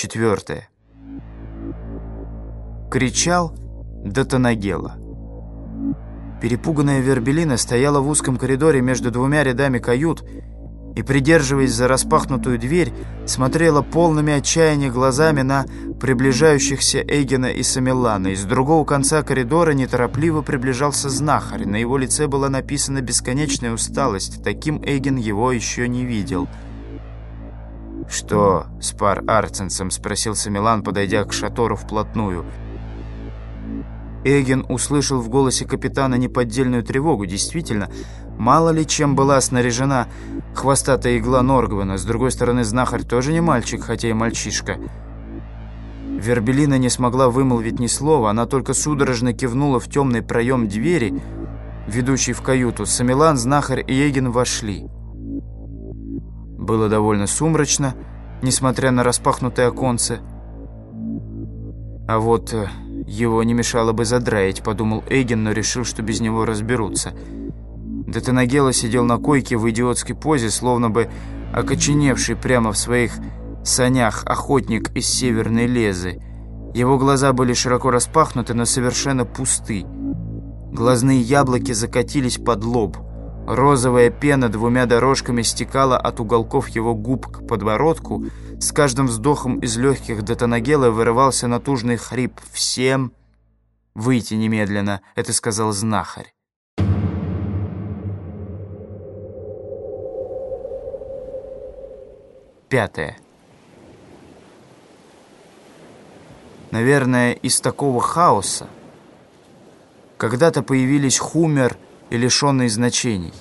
Четвертое. Кричал Датанагела. Перепуганная Вербелина стояла в узком коридоре между двумя рядами кают и, придерживаясь за распахнутую дверь, смотрела полными отчаяния глазами на приближающихся Эйгена и Самилана. Из другого конца коридора неторопливо приближался знахарь. На его лице была написана бесконечная усталость. Таким Эйген его еще не видел. «Что с пар Арценсом?» — спросил Самилан, подойдя к шатору вплотную. Эйген услышал в голосе капитана неподдельную тревогу. Действительно, мало ли чем была снаряжена хвостатая игла Норгвена. С другой стороны, знахарь тоже не мальчик, хотя и мальчишка. Вербелина не смогла вымолвить ни слова. Она только судорожно кивнула в темный проем двери, ведущий в каюту. Самилан, знахарь и Эйген вошли. Было довольно сумрачно, несмотря на распахнутое оконце. А вот э, его не мешало бы задраить, подумал Эйген, но решил, что без него разберутся. Детонагела сидел на койке в идиотской позе, словно бы окоченевший прямо в своих санях охотник из Северной Лезы. Его глаза были широко распахнуты, но совершенно пусты. Глазные яблоки закатились под лоб. Розовая пена двумя дорожками стекала от уголков его губ к подбородку. С каждым вздохом из легких Детонагела вырывался натужный хрип. «Всем выйти немедленно», — это сказал знахарь. Пятое. Наверное, из такого хаоса когда-то появились Хумер и лишенный значений.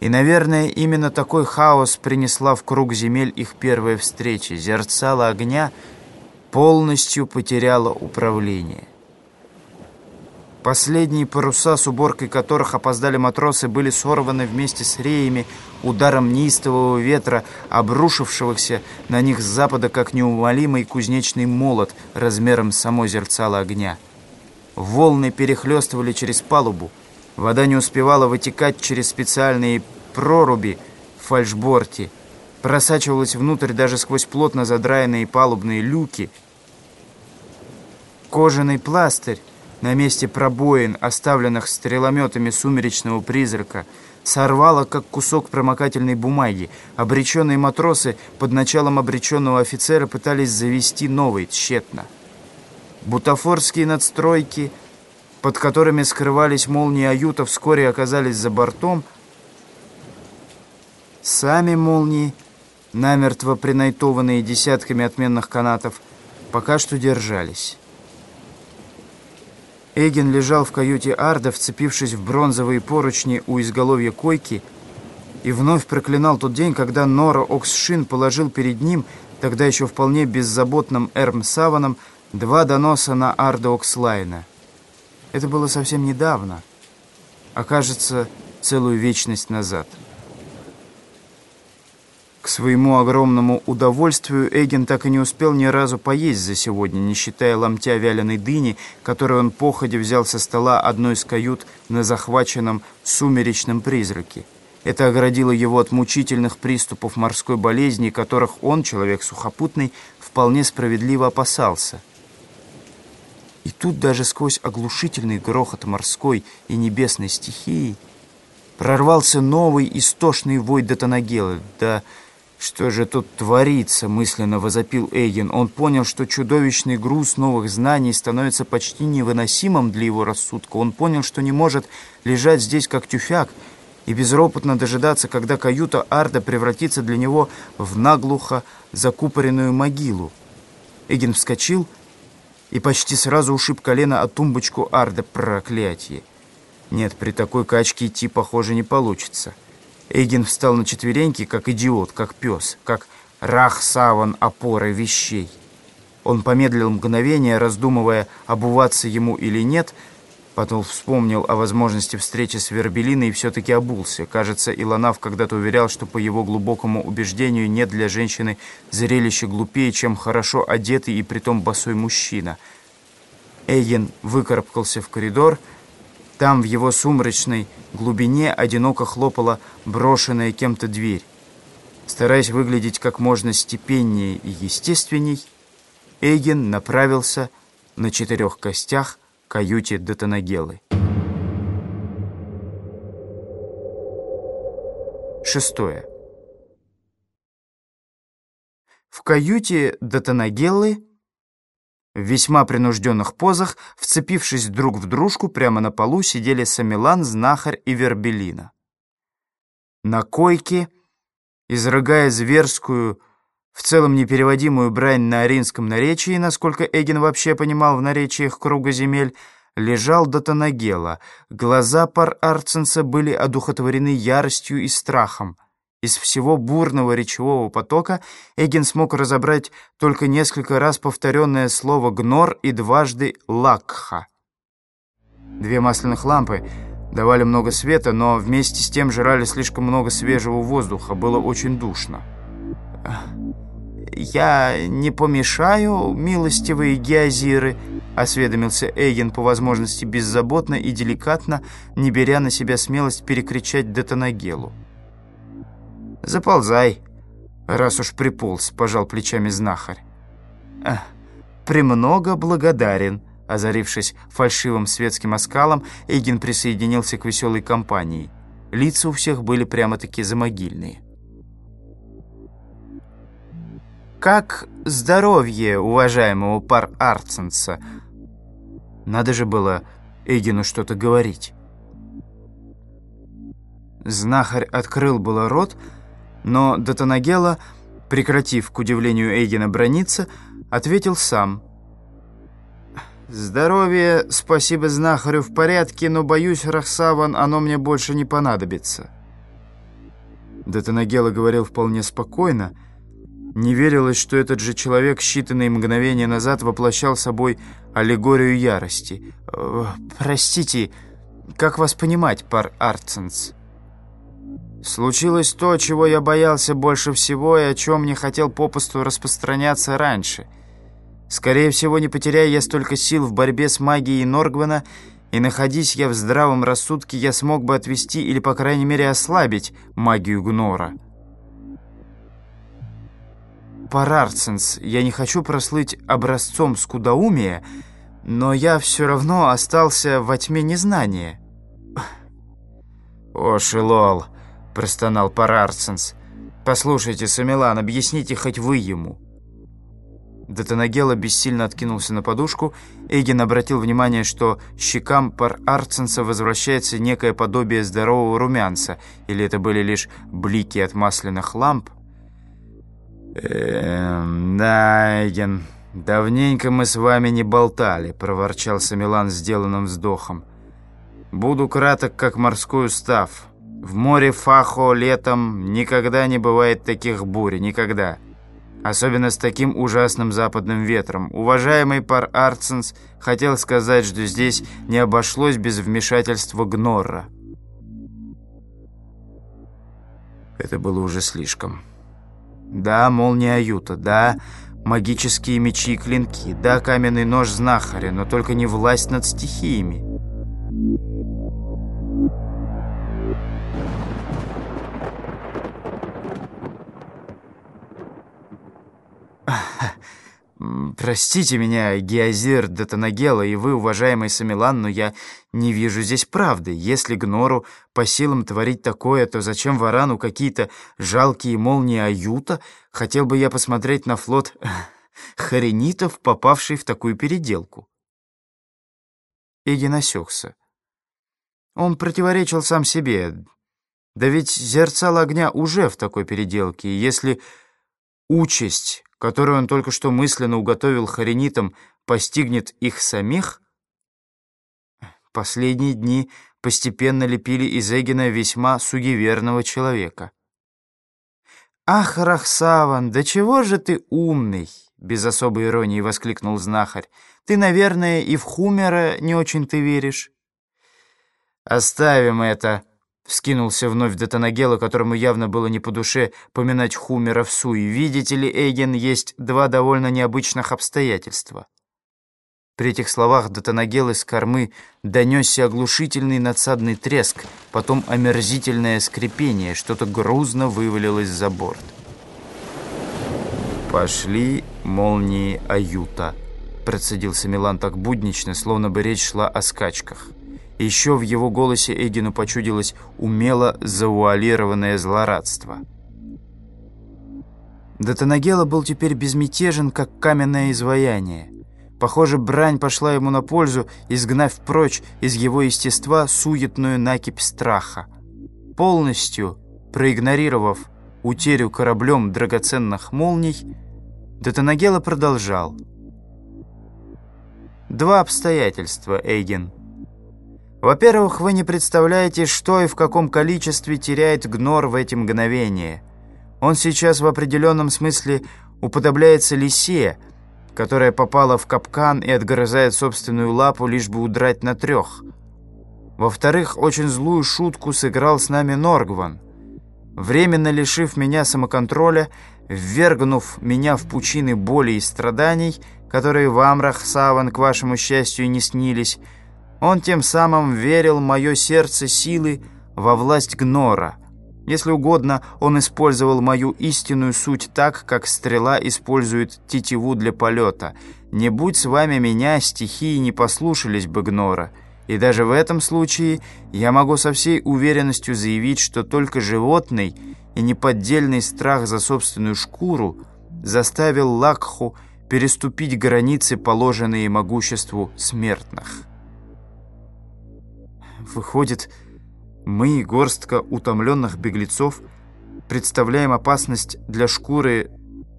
И, наверное, именно такой хаос принесла в круг земель их первая встреча. Зерцало огня полностью потеряло управление. Последние паруса, с уборкой которых опоздали матросы, были сорваны вместе с реями ударом неистового ветра, обрушившегося на них с запада, как неумолимый кузнечный молот размером само зерцало огня. Волны перехлестывали через палубу, вода не успевала вытекать через специальные проруби в фальшборте, просачивалась внутрь даже сквозь плотно задраенные палубные люки. Кожаный пластырь на месте пробоин, оставленных стрелометами сумеречного призрака, сорвало, как кусок промокательной бумаги. Обреченные матросы под началом обреченного офицера пытались завести новый, тщетно. Бутафорские надстройки, под которыми скрывались молнии Аюта, вскоре оказались за бортом. Сами молнии, намертво принайтованные десятками отменных канатов, пока что держались. Эгин лежал в каюте Арда, вцепившись в бронзовые поручни у изголовья койки, и вновь проклинал тот день, когда Нора Оксшин положил перед ним, тогда еще вполне беззаботным Эрм Саваном, два доноса на Арда Окслайна. Это было совсем недавно, а кажется, целую вечность назад. К своему огромному удовольствию Эгин так и не успел ни разу поесть за сегодня, не считая ломтя вяленой дыни, которую он походе взял со стола одной из кают на захваченном сумеречном призраке. Это оградило его от мучительных приступов морской болезни, которых он, человек сухопутный, вполне справедливо опасался. И тут даже сквозь оглушительный грохот морской и небесной стихии прорвался новый истошный вой Датанагела, да... «Что же тут творится?» — мысленно возопил Эйген. Он понял, что чудовищный груз новых знаний становится почти невыносимым для его рассудка. Он понял, что не может лежать здесь как тюфяк и безропотно дожидаться, когда каюта Арда превратится для него в наглухо закупоренную могилу. Эйген вскочил и почти сразу ушиб колено о тумбочку Арда. Проклятие! Нет, при такой качке идти, похоже, не получится. Эйген встал на четвереньки, как идиот, как пес, как рах-саван опоры вещей. Он помедлил мгновение, раздумывая, обуваться ему или нет, потом вспомнил о возможности встречи с Вербелиной и все-таки обулся. Кажется, Илонав когда-то уверял, что по его глубокому убеждению нет для женщины зрелища глупее, чем хорошо одетый и притом босой мужчина. Эйген выкарабкался в коридор, там, в его сумрачной глубине, одиноко хлопала брошенная кем-то дверь. Стараясь выглядеть как можно степеннее и естественней, Эйген направился на четырех костях каюте Детонагелы. Шестое. В каюте Детонагеллы в весьма принужденных позах, вцепившись друг в дружку, прямо на полу сидели Самилан, Знахарь и Вербелина. На койке, изрыгая зверскую, в целом непереводимую брань на аринском наречии, насколько Эгин вообще понимал в наречиях круга земель, лежал Датанагела. Глаза пар Арценса были одухотворены яростью и страхом. Из всего бурного речевого потока Эгин смог разобрать только несколько раз повторенное слово «гнор» и дважды «лакха». Две масляных лампы давали много света, но вместе с тем жрали слишком много свежего воздуха, было очень душно. «Я не помешаю, милостивые геозиры», — осведомился Эйген по возможности беззаботно и деликатно, не беря на себя смелость перекричать Детонагелу. «Заползай, раз уж приполз», — пожал плечами знахарь. «Премного благодарен», — озарившись фальшивым светским оскалом, Эйген присоединился к веселой компании. Лица у всех были прямо-таки замогильные. «Как здоровье уважаемого пар Арценса?» Надо же было Эйгену что-то говорить. Знахарь открыл было рот, но Датанагела, прекратив, к удивлению Эйгена, брониться, ответил сам. «Здоровье, спасибо знахарю, в порядке, но, боюсь, Рахсаван, оно мне больше не понадобится». Датанагела говорил вполне спокойно. Не верилось, что этот же человек считанные мгновения назад воплощал собой аллегорию ярости. «Э, «Простите, как вас понимать, пар Арценс?» Случилось то, чего я боялся больше всего и о чем не хотел попусту распространяться раньше. Скорее всего, не потеряя я столько сил в борьбе с магией Норгвана, и находясь я в здравом рассудке, я смог бы отвести или, по крайней мере, ослабить магию Гнора. Парарценс, я не хочу прослыть образцом скудоумия, но я все равно остался во тьме незнания. «О, Шилол!» — простонал Парарсенс. «Послушайте, Самилан, объясните хоть вы ему». Датанагела бессильно откинулся на подушку. Эйген обратил внимание, что щекам пар Арценса возвращается некое подобие здорового румянца, или это были лишь блики от масляных ламп. «Эм, да, Эйген, давненько мы с вами не болтали», — проворчал Самилан сделанным вздохом. «Буду краток, как морской устав». В море Фахо летом никогда не бывает таких бурь, никогда. Особенно с таким ужасным западным ветром. Уважаемый пар Арценс хотел сказать, что здесь не обошлось без вмешательства Гнорра. Это было уже слишком. Да, молния Аюта, да, магические мечи и клинки, да, каменный нож знахаря, но только не власть над стихиями. «Простите меня, Геозир Датанагела, и вы, уважаемый Самилан, но я не вижу здесь правды. Если Гнору по силам творить такое, то зачем Варану какие-то жалкие молнии Аюта? Хотел бы я посмотреть на флот харенитов, попавший в такую переделку». Игин осекся. Он противоречил сам себе. Да ведь зерцало огня уже в такой переделке, и если участь которую он только что мысленно уготовил харенитам, постигнет их самих? Последние дни постепенно лепили из Эгина весьма суеверного человека. «Ах, Рахсаван, да чего же ты умный!» Без особой иронии воскликнул знахарь. «Ты, наверное, и в Хумера не очень ты веришь». «Оставим это», Вскинулся вновь Датанагела, которому явно было не по душе поминать Хумера в суе. «Видите ли, Эйген, есть два довольно необычных обстоятельства». При этих словах Датанагел из кормы донесся оглушительный надсадный треск, потом омерзительное скрипение, что-то грузно вывалилось за борт. «Пошли молнии Аюта», — процедился Милан так буднично, словно бы речь шла о скачках. Еще в его голосе Эгину почудилось умело завуалированное злорадство. Датанагела был теперь безмятежен, как каменное изваяние. Похоже, брань пошла ему на пользу, изгнав прочь из его естества суетную накипь страха. Полностью проигнорировав утерю кораблем драгоценных молний, Датанагела продолжал. «Два обстоятельства, Эйген. Во-первых, вы не представляете, что и в каком количестве теряет Гнор в эти мгновения. Он сейчас в определенном смысле уподобляется лисе, которая попала в капкан и отгрызает собственную лапу, лишь бы удрать на трех. Во-вторых, очень злую шутку сыграл с нами Норгван. Временно лишив меня самоконтроля, ввергнув меня в пучины боли и страданий, которые вам, Рахсаван, к вашему счастью, не снились, он тем самым верил мое сердце силы во власть Гнора. Если угодно, он использовал мою истинную суть так, как стрела использует тетиву для полета. Не будь с вами меня, стихии не послушались бы Гнора. И даже в этом случае я могу со всей уверенностью заявить, что только животный и неподдельный страх за собственную шкуру заставил Лакху переступить границы, положенные могуществу смертных. Выходит, мы, горстка утомленных беглецов, представляем опасность для шкуры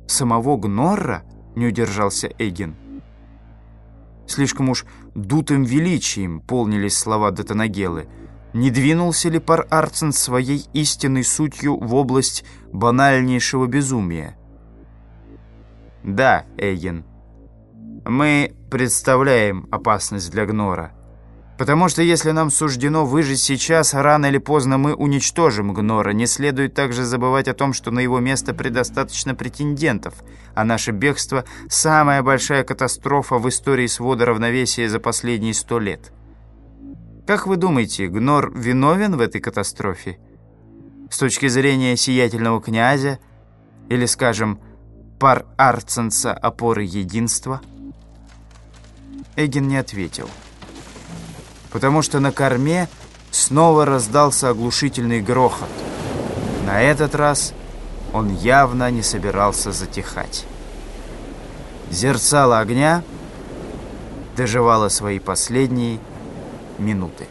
самого Гнорра? Не удержался Эгин. Слишком уж дутым величием полнились слова Датанагелы. Не двинулся ли пар Арцен своей истинной сутью в область банальнейшего безумия? Да, Эгин, мы представляем опасность для Гнора. Потому что если нам суждено выжить сейчас, рано или поздно мы уничтожим Гнора. Не следует также забывать о том, что на его место предостаточно претендентов, а наше бегство – самая большая катастрофа в истории свода равновесия за последние сто лет. Как вы думаете, Гнор виновен в этой катастрофе? С точки зрения сиятельного князя или, скажем, пар Арценса опоры единства? Эгин не ответил потому что на корме снова раздался оглушительный грохот. На этот раз он явно не собирался затихать. Зерцало огня доживало свои последние минуты.